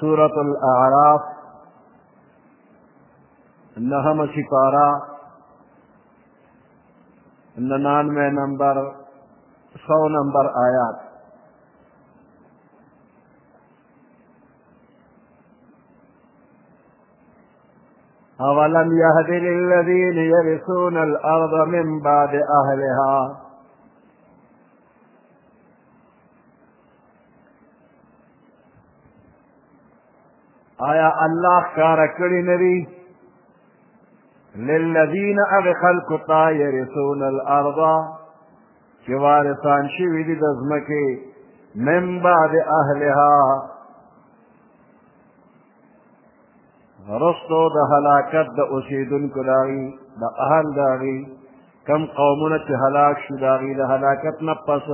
سورة الأعراف نهم سپارہ ننانوے نمبر سو نمبر آیات أولم يهد للذين يرثون الأرض من بعد أهلها آیا الله کار کړی نری للذین اغ خلق تا یرثون الارض چې وارثان شي وی دي د ځمکې من بعد اهلها رستو د هلاکت د اوسېدونکو د هغوی د اهل د هغوی کم قومونه چې هلاک شو د هغوی د هلاکت نه پس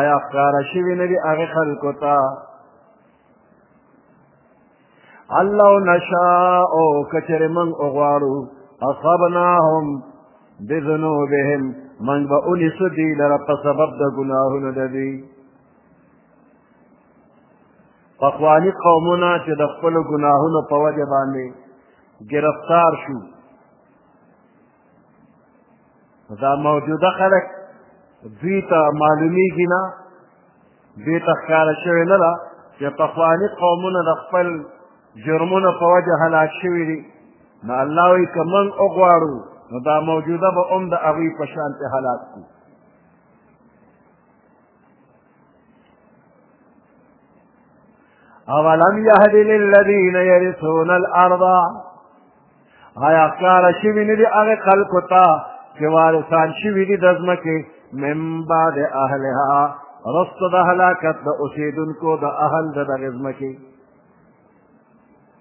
آیا ښکاره شوي نه دي هغه خلکو ته الله نشاء کچر من اغواړو اصابناهم بذنوبهم من به اونیسو دوی لره په سبب د ګناهونو د دوی پخواني قومونه چې د خپلو ګناهونو په وجه باندې گرفتار شو دا موجوده خلک دوی ته معلومیږي نه دوی ته ښکاره شوې نه ده چې پخواني قومونه د خپل جرمونو په وجه هلاک شوي دي نو الله وایي که موږ وغواړو نو دا موجوده به هم د هغوی په شان هلاک کړو اولم یهد للذین یرثون الارض آیا ښکاره شوي نه دي هغه خلکو ته چې وارثان شوي دي د ځمکې من بعد اهلها رست د هلاکت د اوسېدونکو د اهل د دغې ځمکې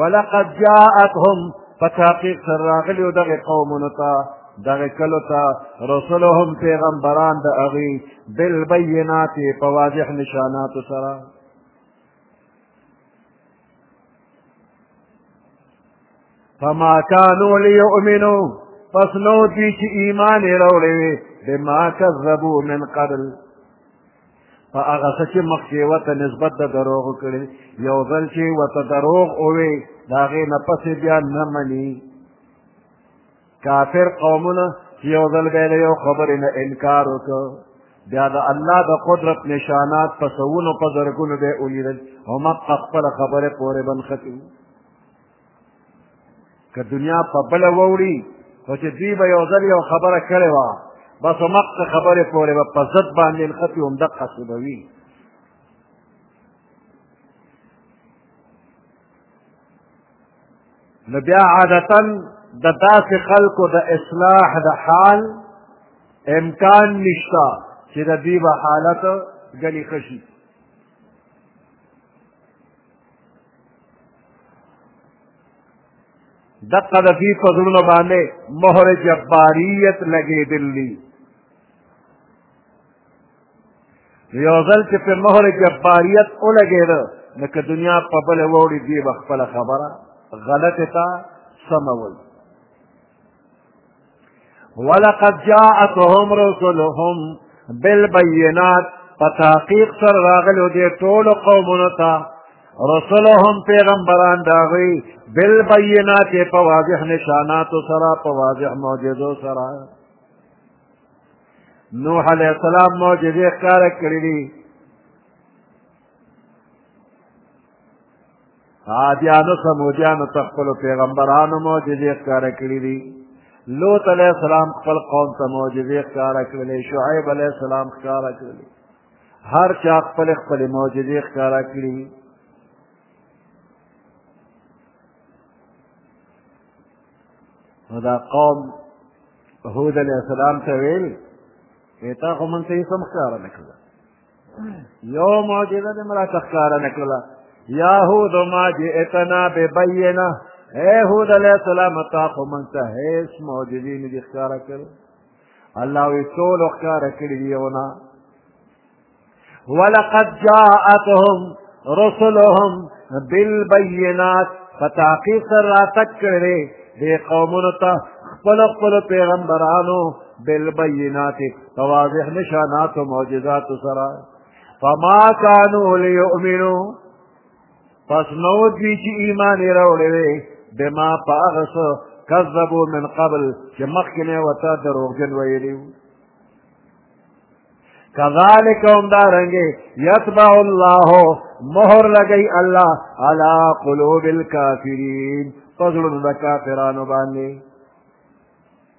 ولقد جاءتهم په تحقیق سره راغلیو دغه قومونو ته دغه کلو ته رسولهم پیغمبران د هغوی بالبینات په واضح نشاناتو سره فما كانوا ليؤمنوا پس نو دی چې ایمان یې راوړی وي بما کذبوا من قبل په هغه څه چې مخکې ورته نسبت د دروغو کړی یو ځل چې ورته دروغ ووې د هغې نه پسې بیا نه مني کافر قومونه چې یو ځل به یې یو خبرې نه انکار وکړ بیا د الله د قدرت نشانات په سوونو په زرګونو به یې ولیدل هماغه خپله خبرې پورې بنښتي که دنیا په بله ووړي خو چې دوی به یو ځل یو خبره کړې وه بس همغه خبرې پورې به په ضد باندې نښتي همدقه څه به وي نو بیا عادتا د داسې خلکو د اصلاح د حال امکان نشته چې د دوی به حالت ګلې ښه شي دقه د دې په زړونو باندې مهر جباریت لګېدلی یو ځل چې په مهر جباریت ولګېده نو که دنیا په بله ووړي دې به خپله خبره غلطه ته سموي ولقد جاءتهم رسلهم بالبينات په تحقیق سره راغلو دې ټولو قومونو ته رسلهم پیغمبران داغوی بالبینات په واضح نشاناتو سره په واضح معجزو سره نوح علیه السلام معجزې ښکاره کړې دي عادیانو سمودیانو ته خپلو پیغمبرانو معجزې ښکاره کړي دي لوط علیه السلام خپل قوم ته معجزې ښکاره کړلې شعیب علیه السلام ښکاره کړلې هر چا خپل خپل معجزې ښکاره کړي نو دا قوم هود علیه السلام ته ویل تا خو مونږ ته هېڅ هم ښکاره نه کړل یو معجزه دې ملا تخکاره نه کړله یا هود ما جئتنا ببینه اے هود علیہ السلام تا خو من ته هیڅ معجزې نه دي ښکاره کړې الله وی ټول ښکاره کړي دي یو نه ولقد جاءتهم رسلهم بالبينات فتاقی سر را تک کړي دې قومونو ته خپل خپل پیغمبرانو بالبينات په واضح نشاناتو معجزاتو سره فما کانو لیؤمنو پس نو دوی چې ایمان یې راوړی دی بما په هغه څه کذبو من قبل چې مخکې نه ورته دروغجن ویلي وو کذالک هم دارنګې یتبع الله مهر لګی الله علی قلوب الکافرین په زړونو د کافرانو باندې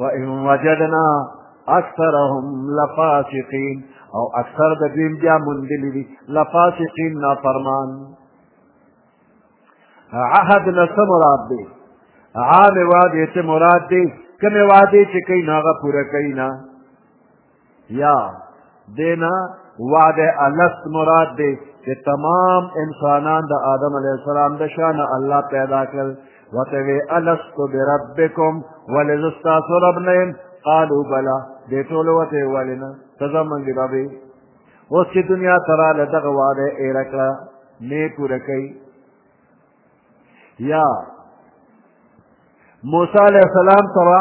وان وجدنا اکثرهم لفاسقین او اکثر د دوی بیا موندلي دي لفاسقین نافرمان عهد نه څه مراد دی عام وعدې څه مراد دی کومې وعدې چې کوي نه هغه پوره کوي نه یا دینا وعده الس مراد دی چې تمام انسانان د آدم علیه السلام د شان الله پیدا کړل وته وی الست بربکم ولې زه ستاسو رب نه یم قالو بلا دې ټولو ورته یې ویل نه ته زمونږ رب یې اوس چې دنیا ته راله دغه وعده یې ایره کړه نه یې پوره کوي یا موسی علیه السلام ته به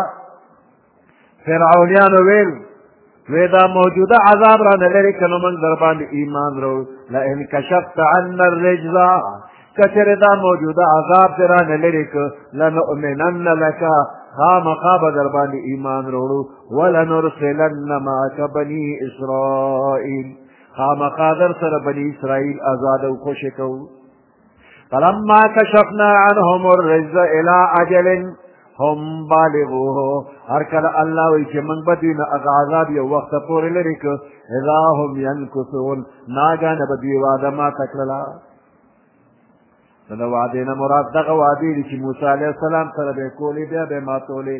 فرعونیانو ویل وی دا موجوده عذاب را نه لري که نو موږ در باندې ایمان رو لئن کشفت عنا الرجز کچر دا موجوده عذاب تیرا نلری که لنؤمنن لکا خامخا به در باندې ایمان وروړو ولنرسلن معک بني اسرائیل خامخا در سره بني اسرائیل آزاد او خوشې کوو فلما کشفنا عنهم الرز الى اجل هم بالغوه هر کله الله وی چې موږ به دوی نه هغه عذاب یو وخت پورې لرې کړو اذا هم ینکسون ناګانه به دوی واده ماته کړله نو د وعدې نه مراد دغه وعدې دي چې موسی علیه السلام سره به یې کولې بیا به یې ماتولې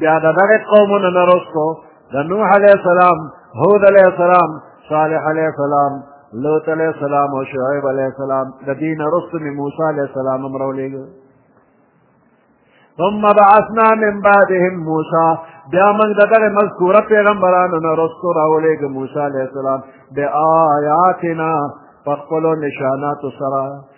بیا د دغه قومونو نه رسو د نوح علیه السلام هود علیه السلام صالح علیه السلام لوط علیه السلام او شعیب علیه السلام د دې نه رسو مې موسی علیه السلام هم راولېږه ثم بعثنا من بعدهم موسی بیا موږ د دغه مذکوره پیغمبرانو نه رسو راولېږه موسی علیه السلام بآیاتنا په خپلو نشاناتو سره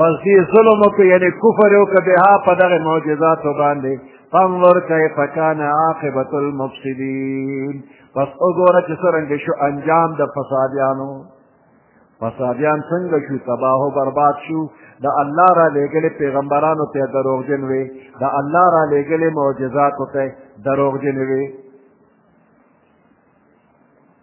پس دی ظلم وکړو یعنې کفر یې وکړو بها په دغه معجزاتو باندې فانظر کیف کان عاقبت المفسدین پس وګوره چې څرنګه شو انجام د فسادیانو فسادیان څنګه شو تباه و برباد شو د الله را لېږلې پیغمبرانو ته دروغجن وي د الله را لېږلې معجزاتو ته دروغجن وي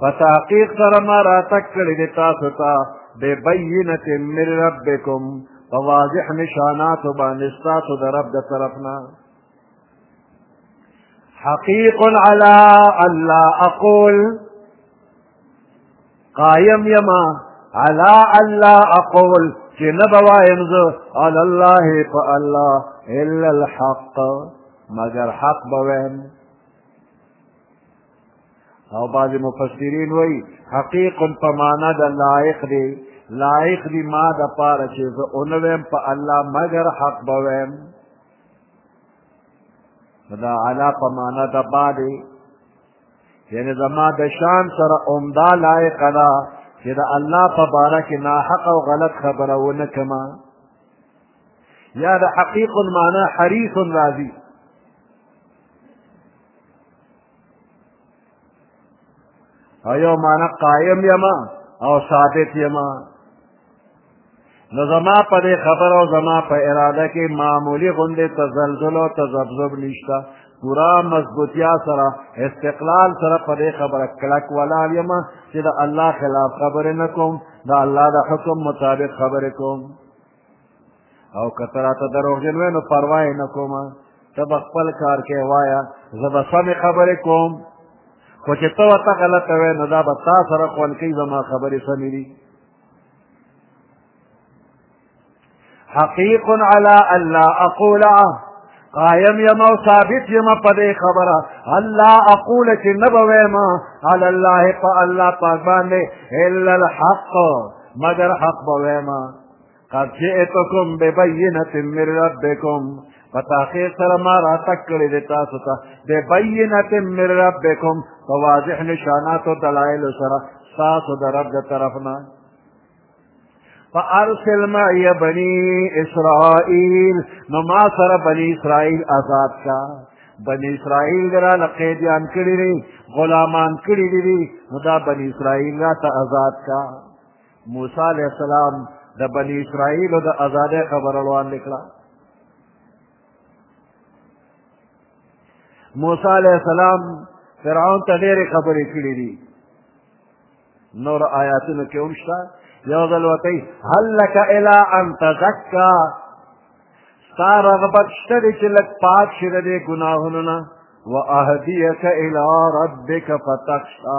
په تحقیق سره ما راتګ کړی دی تاسو ته ببینة من ربکم په واضح نشاناتو باندې ستاسو د رب د طرف نه حقیق علی الله اقول قایم یما علی الله اقول چې نه به وایم زه علی الله په الله الا الحق مگر حق به وایم او بعض مفسرین وی حقیق په معنا د لایق دی لایق دی ما د پاره چې زه اونویم په الله مگر حق به ویم دا علا په معنا د با دی یعنی زما د شان سره عمدا لایق ده چې د الله په باره کې ناحق او غلط خبره ونه کما یا د حقیق معنا حریص راځي او یو معنا قایم یما او ثابت یما نو زما په دې خبر او زما په اراده کې معمولی غوندې تزلزل او تذبذب نشته پورا مضبوطیا سره استقلال سره په دې خبره کلک ولاړ یم چې د الله خلاف خبرې نه کوم د الله د حکم مطابق خبرې کوم او که ته راته دروغجن وې نو پروا یې نه کوم ته به خپل کار کې وایه زه به سمې خبرې کوم خو چې ته ورته غلطه وې نو دا به تا سره خوند کوي زما خبرې سمې دي حقیق علی ان لا اقول قائم یم او ثابت یم په دې خبره الله اقول چې نه به وایم علی الله په الله پاک باندې الا الحق مگر حق به وایم قد جئتکم ببینت من ربکم په تاخیر سره ما راتګ کړی دی تاسو ته ببینت من ربکم په واضح نشاناتو دلایلو سره ستاسو د رب د طرف نه فارسل معي بني اسرائيل نو ما سره بني اسرائيل آزاد کا بني اسرائيل را لقیدیان کړی دي غلامان کړی دي نو دا بني اسرائيل را ته آزاد کا موسی علیه السلام د بني اسرائیلو د ازادۍ خبره وړاندې کړه موسی علیه السلام فرعون ته ډېرې خبرې کړې دي نور آیاتونو کې هم شته یو ځل ورته هل لک الی ان تزکا ستا رغبت شته دی چې لږ پاک شي د دې ګناهونو نه واهدیک الی ربک فتخشا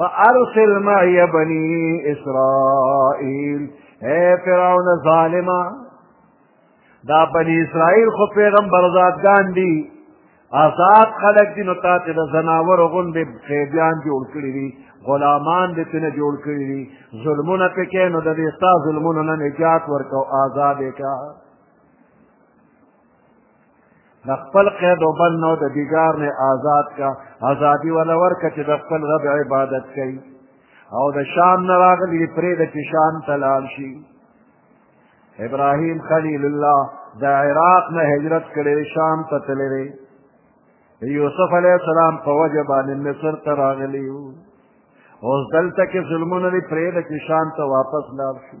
فارسل معي بني اسرائيل اے فرعون ظالما دا بني اسرائيل خو پیغمبر ذاتګان دي آزاد خلق دي نو تاسو د زناور غوندې قیدیان جوړ کړی دي غلامان دې تنه جوړ کړی دي ظلمونه پکې نو د دې ستا ظلمونو نه نجات ورکو آزاد کا د خپل قید او بند نه د دیګار نه آزاد کا آزادي ولا ورکه چې د خپل رب عبادت کوي او د شام نه راغلی پرې د چې شام ته لاړ شي ابراهیم خلیل الله د عراق نه هجرت کړی شام ته تللی دی یوسف علیه السلام په وجه باندې مصر ته راغلی و اوس دلته کې ظلمونه دی پرې د چې شام ته واپس لاړ شي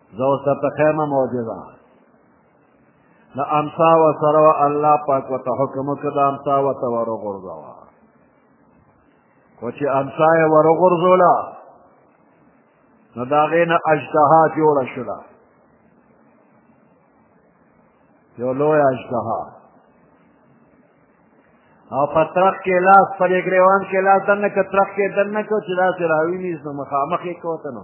زه اوس درته ښیم معجزه له امسا و سره وه الله پاک ورته حکم وکړه د امسا ورته وروغورځوه خو چې امسا یې وروغورځوله نو د هغې نه اژدها جوړه شوله یو لویه اژدها او په ترخ کې لاس په دې ګریوان کې لاس دننه که ترخ کې دننه که چې داسې راویني نو مخامخ یې کوته نو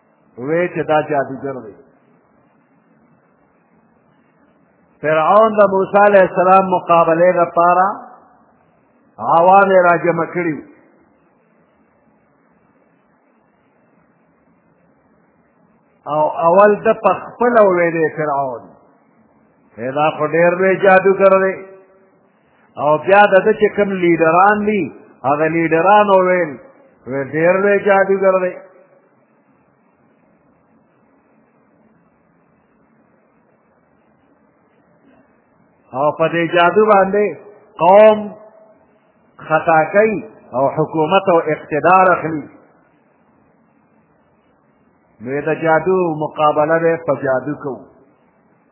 وې چې دا جادوګر دی فرعون د موسی علیه السلام مقابله لپاره عوام یې راجمع کړي او اول د په خپله وویلې فرعون دا خو ډېر لوی جادوګر دی او بیا د ده چې کوم لیډران دي هغه لیډرانو ویل وی ډېر لوی جادوګر دی او په دې جادو باندې قوم خطا کوي او حکومت او اقتدار اخلي نو د جادو مقابله به په جادو کوو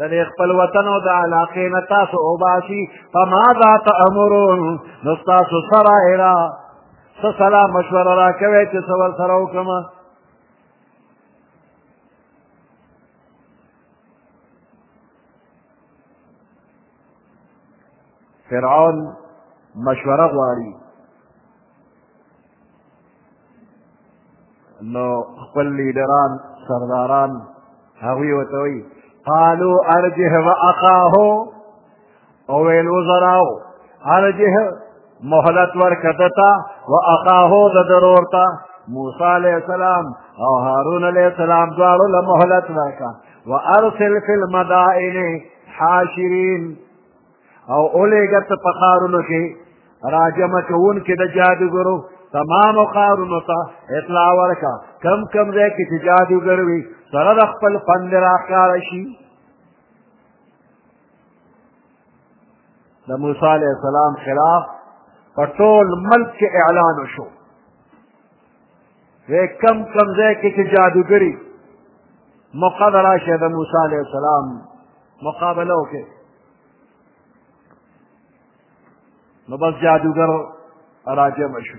د دې خپل وطن او د علاقې نه تاسو وباسي فماذا تأمرون نو تاسو سره ایرا څه سلا مشوره راکوي چې څه ورسره وکړم فرعون مشوره غواړي نو خپل لیډران سرداران هغوی ورته وایي قالو ارجه و اخاه او ویل وزراو ارجه مهلت ورکدتا و اخاه د ضرورتا موسی علیہ السلام او هارون علیہ السلام دواړو له مهلت ورکا وارسل فی المدائن حاشرین او اولیګت په خارونو کې راجم کوون کې د جادوګرو تمام خارونو ته اطلاع ورکا کم کم ځای کې چې جادوګر وي سره د خپل فن راښکاره شي د موسی علیه السلام خلاف په ټول ملک کې اعلان وشو وی کم کم ځای کې چې جادوګري موقع به راشي د موسی علیه السلام مقابله وکړي نو بس جادوګر راجمع شو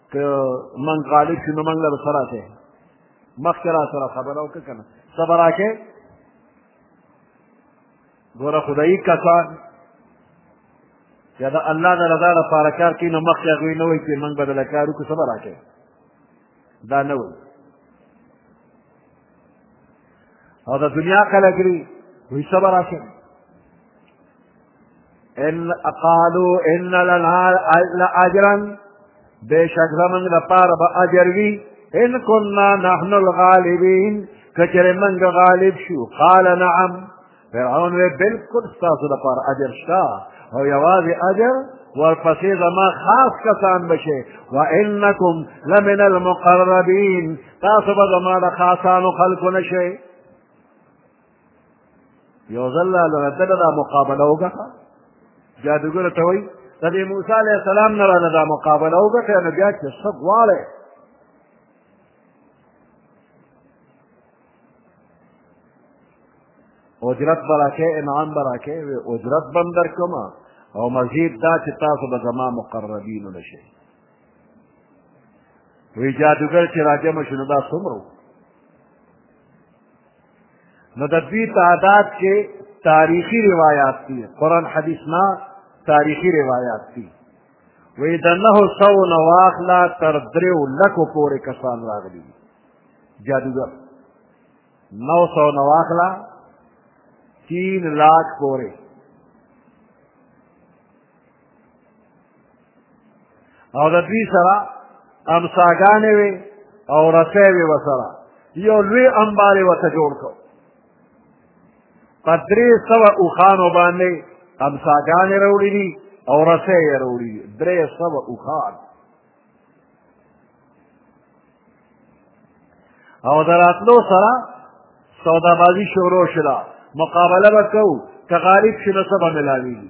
که من غالب شو نو من له څه راکې مخکې را سره خبره وکړه که نه څه به راکې ګوره خدایي کسان یا د الله د رضا لپاره کار کوي نو مخکې هغوی نه وایي چې موږ به دله کار وکړو څه به راکوي دا نه وایي او د دنیا خلک دي وایي څه به راکوي ان قالوا ان لنا لاجرا بشک زمن لپار با اجر وی ان كنا نحن الغالبين کچر من غالب شو قال نعم فرعون وی بالکل تاسو لپار اجر شتا او یواز اجر ورپسې زما خاص کسان بشي وانکم لمن المقربین تاسو به زما د خاصانو خلکو نشئ یو ځل له دغه دا مقابله وکړه جادوګر ته وایي د دې موسی علیه السلام نه رانه دا مقابله وکړه نو بیا چې څه غواړی اجرت به راکې انعام به راکې اجرت به هم درکړم او مزید دا چې تاسو به زما مقربین نه شئ وی جادوګر چې راجمع شو نو دا څومره نو د دوی تعداد کې تاریخي روایات دي قرآن حدیث نه تاریخي روایات دي وی د نهو سوو نه واخله تر دریو لکو پورې کسان راغلي دي جادوګر نو سو نه واخله تین لاک پورې او د دوی سره امساګانې وې او رسۍ وې ورسره یو لوی انبار یې ورته جوړ کړ په درې سوه اوښانو باندې امساګانې راوړي دي او رسۍ یې راوړي دي درې سوه اوښان او د راتلو سره سودابازي شروع شوه مقابله به کوو که غالب شي نو څه به ملاوېږي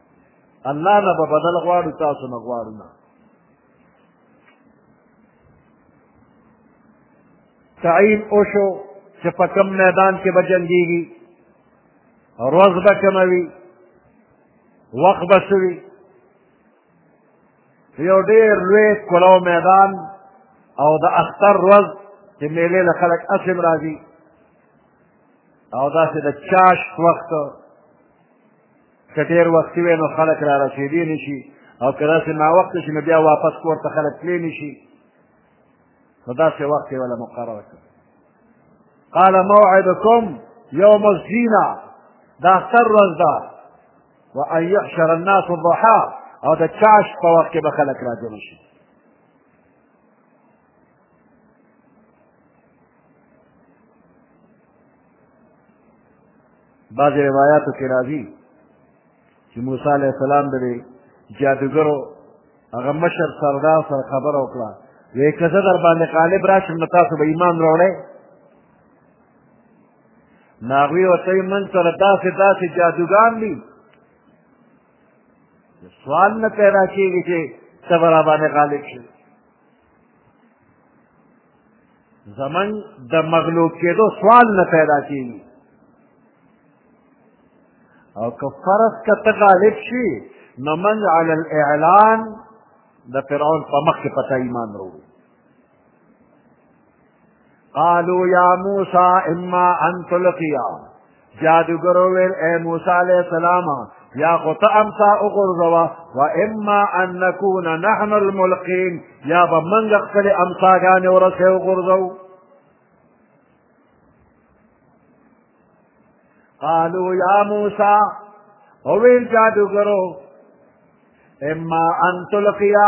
الله نه به بدل غواړو تاسو نه غواړو نه تعین وشو چې په کوم میدان کې به جنګېږي روز به کومه وي وخت به څه وي یو ډېر لوی کلو میدان او د اختر روز چې میلې له خلک اسم راځي او داسې د چاش وخت که ډېر وختي وی نو خلک را رسېدی نه شي او که داسې ناوخته شي نو بیا واپس کور ته خلک تللی نه شي نو داسې وخت یې وله مقرر کړ قال موعدكم يوم الزينة دا اختر ورځ ده وأن يحشر الناس الضحى او د چاش په وخت کې به خلک راجمع شي بعض روایاتو کې راځي چې موسی علیه السلام د جادوګرو هغه مشر سردار سره خبره وکړه وایي که زه در باندې غالب راشم نو تاسو به ایمان راوړئ نو هغوی ورته وایي موږ سره داسې داسې جادوګان دي سوال نه پیدا کېږي چې ته به راباندې غالب شي زمن د مغلوب کېدو سوال نه پیدا کېږي او که فرض که ته غالب شي نو من علی الاعلان د فرعون په مخ کې پته ایمان وروړي قالوا يا موسى اما ان تلقيا جادو ویل اي موسى عليه السلام يا قطع امسا اغرزوا واما ان نكون نحن الملقين يا بمن موږ امسا امساګانې ورسي اغرزوا قالو یا موسیٰ اویل جادو کرو اما ان تلقیا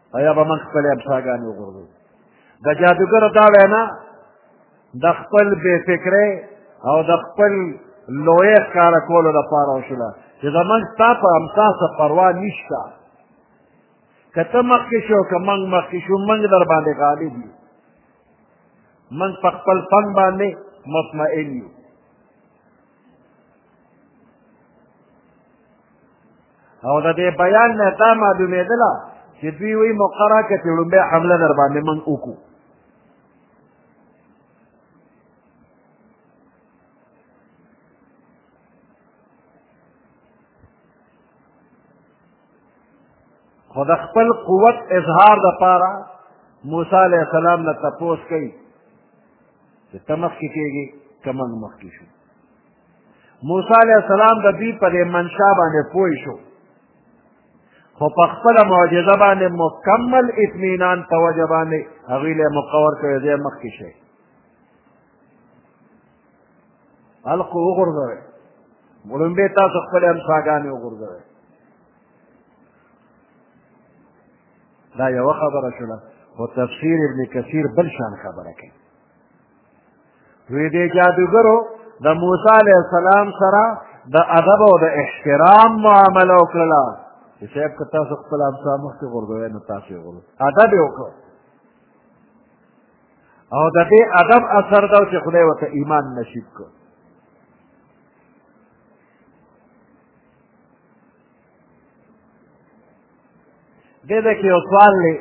او یا به موږ خپلې امساګانې وغورځوو د جادوګرو دا وینا د خپل بې فکرۍ او د خپل لویې ښکاره کولو لپاره وشوله چې زموږ ستا په امسا څه پروا نشته که ته مخکې شو که موږ مخکې شو موږ در باندې غالب یو موږ په خپل فن باندې مطمئن یو او د دې بیان نه دا معلومېدله چې دوی وایي مقرره که چې لومبۍ حمله در باندې موږ وکړو خو د خپل قوت اظهار د پاره موسی علیه السلام نه تپوس کوي چې ته مخکې کېږې که موږ مخکې شو موسی علیه السلام د دوی په دې منشا باندې پوه شو خو په خپله معجزه باندې مکمل اطمینان په وجه باندې هغوی له موقع ورکړې دی مخکې شئ القو وغورځوئ لومبې تاسو خپلې همساګانې وغورځوئ دا یوه خبره شوله خو تفسیر ابن کثیر بل شان خبره کوي وی دې جادوګرو د موسی علیه السلام سره د ادب او د احترام معامله وکړله چې صاحب که تاسو خپل امسا مخکې غورځوئ نو تاسو یې غورځوئ ادب یې وکړو او د دې ادب اثر دا چې خدای ورته ایمان نصیب کړ دې ده کې یو سوال دی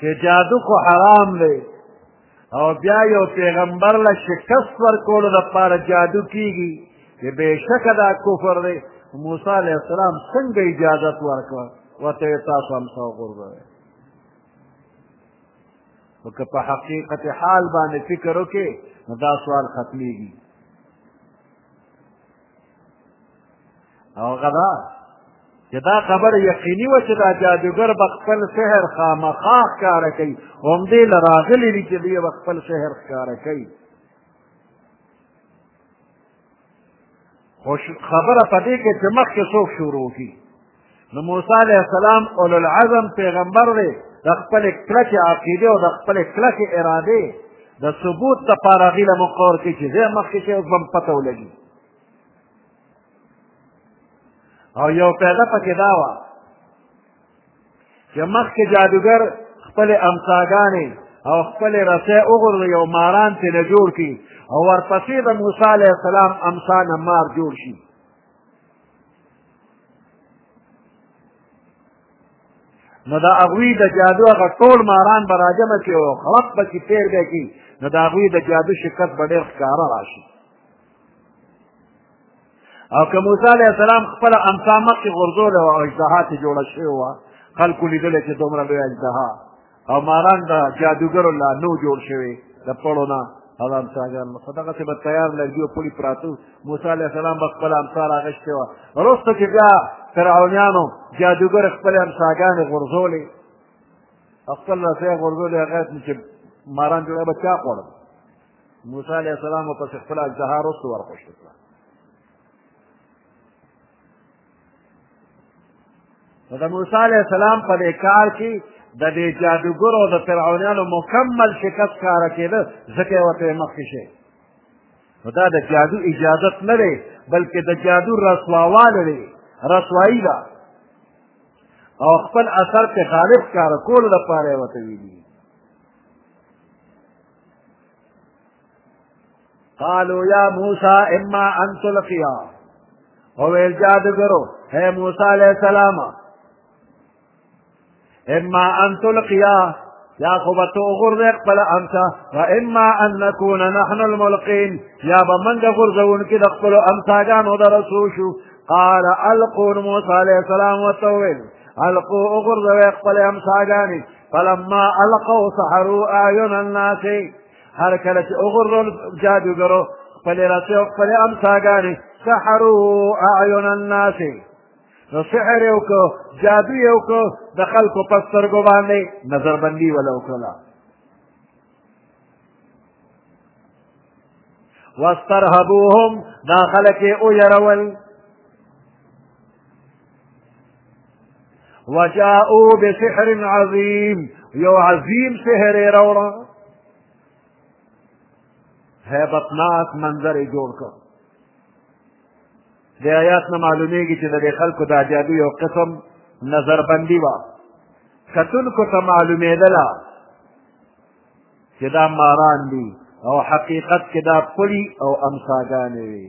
چې جادو خو حرام دی او بیا یو پیغمبر له شکست ورکولو لپاره جادو کیږي چې بېشکه دا کفر دی موسی علیه السلام څنګه اجازت ورکړه ورته یې تاسو هم څه وغورځوئ خو که په حقیقت حال باندې فکر وکړې نو دا سوال ختمېږي او غدا چې دا خبر یقیني و چې دا جادوګر به خپل سحر خامخا ښکاره کوي همدې له راغلي دي چې دوی به خپل سحر ښکاره کوي خو خبره په دې کې چې مخکې څوک شروع کړي نو موسی علیه السلام اولو العزم پیغمبر دی د خپلې کلکې عقیدې او د خپلې کلکې ارادې د ثبوت لپاره هغوی له موږ قور کوي چې زه مخکې چې اوس به هم پته ولګي او یو پیدا پکې دا وه چې مخکې جادوګر خپلې امساګانې او خپلې رسۍ وغورځوي او ماران ترې نه جوړ کړي او ورپسې د موسی علیه السلام امسا نه مار جوړ شي نو د هغوی د جادو هغه ټول ماران به راجمع کړي او خلق به چې تېر به کړي نو د هغوی د جادو شکست به ډېر ښکاره راشي او که موسی علیه السلام خپله امسا مخکې غورځوله وه او اجدها ترې جوړه شوې وه خلکو لیدلی چې دومره لوی اجدها او ماران د جادوګرو لا نو جوړ شوی د پړو نه هغه امساګان خو دغسې به تیار لرګي او پړي پراته موسی علیه السلام به خپله امسا راغشتې وه وروسته چې بیا فرعونیانو جادوګر خپلې امساګانې غورځولې خپل رسۍ غورځولې هغه چې ماران جوړه به چا خوړل موسی علیه السلام ورپسې خپله اجدها وروسته ورخوشې کړه نو د موسی علیه السلام په دې کار کې د دې جادوګرو د فرعونیانو مکمل شکست ښکاره کېده ځکه یې ورته مخکې شي نو دا د جادو اجازت نه دی بلکې د جادو رسواواله دی رسوایی ده او خپل اثر په غالب کار کولو لپاره یې ورته ویلي قالوا يا موسى إما أن تلقيا هو الجادو قرو هي موسى عليه السلام إما أن تلقيا يا خبتو غرق بلا أمسا وإما أن نكون نحن الملقين يا بمن دخل زون كده قبلو أمسا كانوا درسوشو قال ألقوا موسى عليه السلام والتوبين ألقوا أغرز ويقبل أمسا كاني فلما ألقوا سحروا أعين الناس هر کله چې وغورول جادوګرو خپلې رسې او خپلې امساګانې سحرو اعین الناس نو سحر یې وکړو جادو یې وکړو د خلکو په سترګو باندې نظربندي وله وکړله واسترهبوهم دا خلک یې ویرول وجاءو بسحر عظیم یو عظیم سحر یې راوړه هیبتناک منظر یې جوړ کړ د آیات نه معلومیږي چې د دې خلکو دا جادو یو قسم نظربندي وه کتونکو ته معلومېدله چې دا ماران دي او حقیقت کې دا پړي او امساګانې وي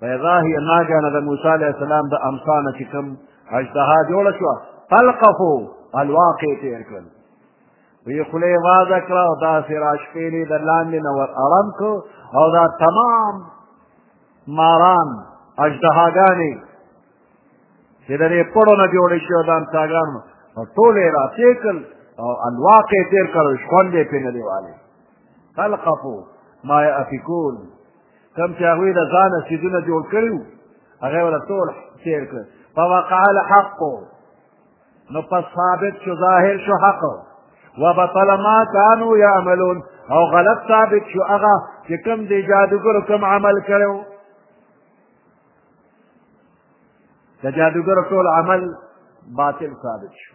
فإذا هي ناګانه د موسی علیه السلام د امسا نه چې کوم اجدها جوړه شوه تلقف الواقع تېر کړل وی خولې یې وازه کړه او داسې راشپېلې د لاندې نه ور ارم کړو او دا تمام ماران اجدهاګانې چې د دې پړو نه جوړې شوې د امساګانو ټول یې راتېر کړل او الواقع تېر کړل شخوند یې پرې نه دی والی تلقفو ما یافکون کم چې هغوی د ځانه څیزونه جوړ کړي وو هغه ورته ټول تېر کړل فوقع الحق نو پس ثابت شو ظاهر شو حق وبطل ما كانوا يعملون او غلط ثابت شو هغه چې کوم دی جادوګرو کوم عمل کړو د جادوګرو ټول عمل باطل ثابت شو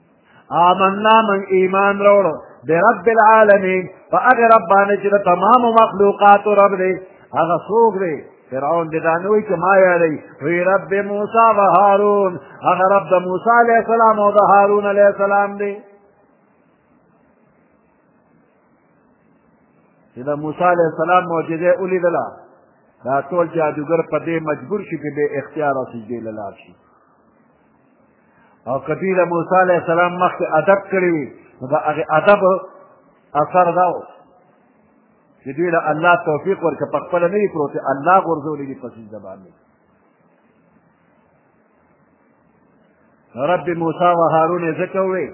آمنا من ایمان روړو برب العالمین فاغه رب باندې چې تمام مخلوقات رب دی هغه څوک دی فرعون دې دا نه وایي چې ما یادوي وی رب موسی و هارون هغه رب د موسی علیه السلام او د هارون علیه السلام دی چې د موسی علیه السلام معجزه ولیدله دا ټول جادوګر په دې مجبور شي چې بې اختیاره سجدې له لاړ شي او کدی له موسی علیه السلام مخکې ادب کړی وي نو د هغې ادب اثر دا و چې دوی له الله توفیق ورکړه په خپله نه دي پروتې الله غورځولي دي په سجده باندې رب موسی و هارون یې ځکه وویل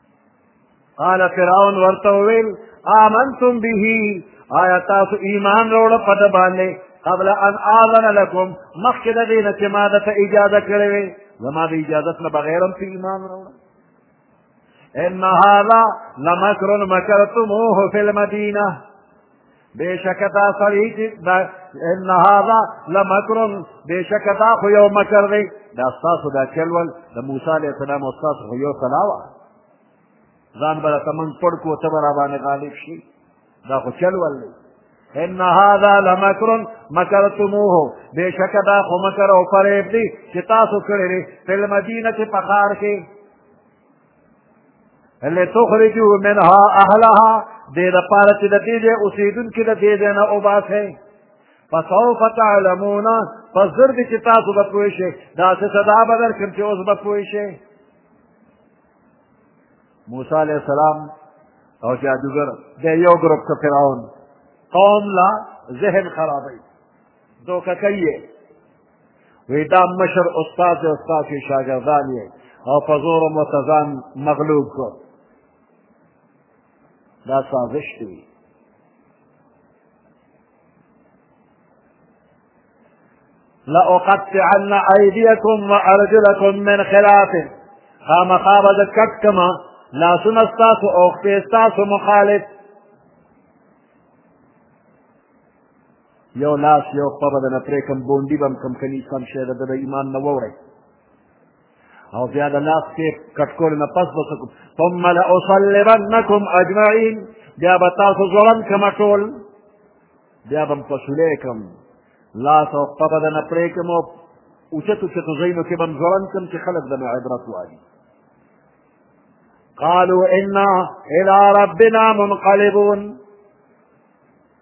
قال فرعون ورته وویل آمنتم به آیا تاسو ایمان راوړه په ده باندې قبل ان آذن لکم مخکې د دې نه چې ما درته اجازه کړې وې زما د اجازت نه بغیر هم ته ایمان راوړه ان هذا لمکر مکرتموه فی المدینه بېشکه دا سړی چې دا ان هذا لمکر بېشکه دا خو یو مکر دی دا ستاسو دا چل ول د موسی علیه السلام او ستاسو خو یو سلا وه ځان به راته موږ پړ کړو ته به را باندې غالب شي دا خو چل ول دی ان هذا لمکر مکرتموه بېشکه دا خو مکر او فریب دی چې تاسو کړی دی په مدینه کې په ښار کې لتخرجوا منها اهلها دې د پاره چې د دې ځای اوسېدونکي د دې ځای نه وباسئ فسوف تعلمون پس زر دې چې تاسو به پوه شئ داسې سزا به درکړم چې اوس به پوه شئ موسی علیه السلام او جادوګر د یو ګروپ ته فرعون قوم لا ذهن خرابوي دوکه کوي وی دا مشر استاد او استاد شاګردان یې او په زور متزان مغلوب کو دا سازش دی لأقطعن أيديكم وأرجلكم من خلاف خامخا به د کټ کما لاسونه ستاسو اوښکې ستاسو مخالف یو لاس یو خوا به درنه پرې کړم بونډي به هم کم کني سم شی د ده د ایمان نه ووړی او بیا د لاس کې کټ کولو نه پس به څه کوم ثم لاصلبنکم اجمعین بیا به تاسو ځوړن کړم ټول بیا به هم پسولی کړم لاس او خپه به درنه پرې کړم او اوچت اوچتو ځایونو کې به هم ځوړن کړم چې خلک درنه عبرت واخلي قالوا انا الى ربنا منقلبون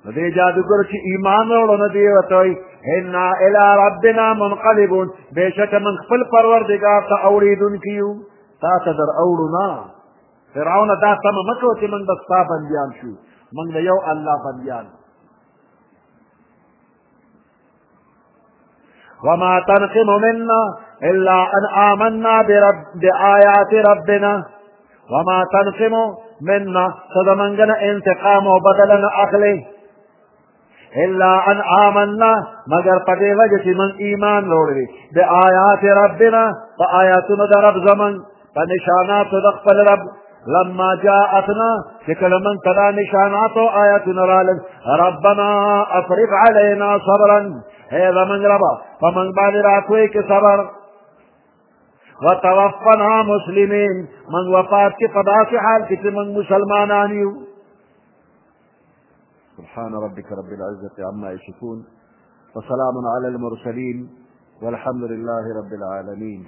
نو دې جادوګر چې ایمان وروړو نو دې ورته وایي انا الی ربنا منقلبون بېشکه من خپل پروردګار ته اورېدونکي یو تا ته در اوړو نه فرعونه دا تمه مه کوه چې موږ به ستا بندیان شو موږ د یو الله بندیان وما تنقم منا إلا أن آمنا برب بآيات ربنا وما تنقم منا صدمنجنا انتقام وبدلنا أخلي إلا أن آمنا مگر پدي وجه من إيمان لوري بآيات ربنا فآياتنا رب زمن فنشانات دخل رب لما جاءتنا شكل من كذا نشان عطوا آياتنا ربنا أصرف علينا صبرا هذا من ربا فمن بعد راكويك صبر وتوفنا مسلمين من وفات قضاء حالك حال من آنيو سبحان ربك رب العزة عما يشكون وسلام على المرسلين والحمد لله رب العالمين